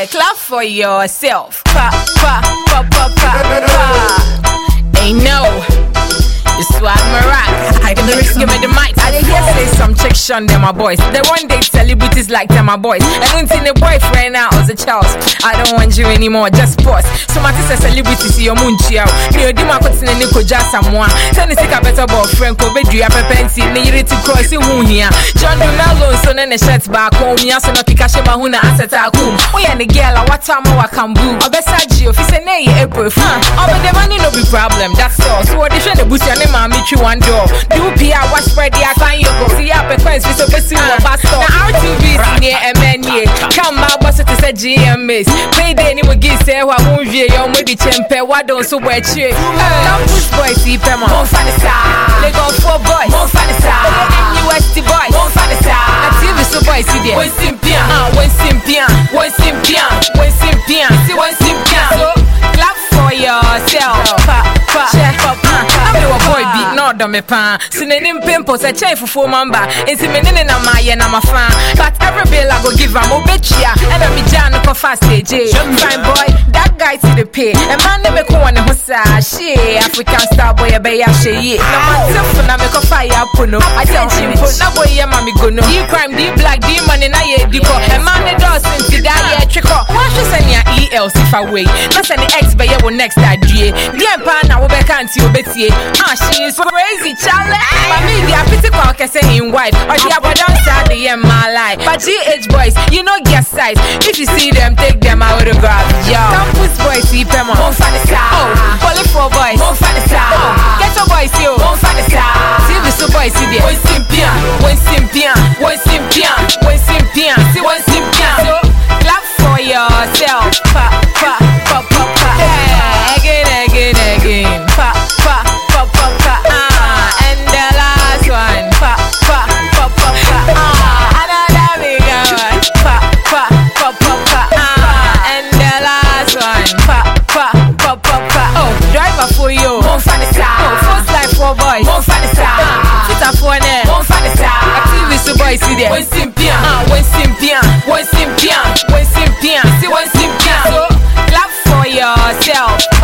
Yeah, clap for yourself. Pa, pa, pa, pa, pa, pa. Ain't no. You swag my rock. I can lyrics, give me shun them my boys. They one day celebrities like them my boys. I don't think the boyfriend now as a child. I don't want you anymore, just pause. So my sister celebrity see your moon chia. Ni odi ma kote ne niko jasa mwa. Tell me sick a better boyfriend ko be dua pepenti. Ni yiri to cross in here. John Dumelo so ne ne shirt back home. Nya so no kika she ma hu na aseta akum. Oh yeah, the girl a what time wa kambu. Obesa Gio fi say ne ye April fun. Obe the money no be problem. That's all. So what they should the boost your name and you one door. Do PR what spread the account you go. See up a quest fi so be see one pastor. Na RTV is near MNA. Come out boss to say GMS. Payday ni mo gi say wa mo wie yo mo di chempe wa don so wa chie. Campus boys see pema. Mon fanisa. Lagos four boys. Mon fanisa. NUST boys. Mon fanisa. Na TV so boys see there. One simpian. Ah, one simpian. One simpian. One simpian. See one simpian. So clap for yourself. No do me pan. Synonym pimples a chain for four mamba. It's me nene na my na my fan. But every bill I go give am obetia. And I'm jam no fast AJ. Fine boy, that guy to the pay. A man never go on the hosa. She African star boy a bay she. No man tough na me ko fire puno. I tell him put na boy ya mami go no. You crime, the black, the money na ye diko. A ya EL if away? Not send the X by your next. The empire now we can't see obetie. Ah, she is crazy, chale. Mami, pity call can say in white. Abba down start the end my life. But GH boys, you know get size. If you see them, take them autograph. Yo. Campus boys, see them on. Mon fanisa. Oh, Poly four boys. Mon fanisa. Oh, get your boys, yo. Mon fanisa. See the super boys, see there. One simpian. One simpian. One simpian. One simpian. See one simpian. So, clap for yourself. Boys see there. Simpian. Ah, simpian. One simpian. One simpian. See one simpian. So, clap for yourself.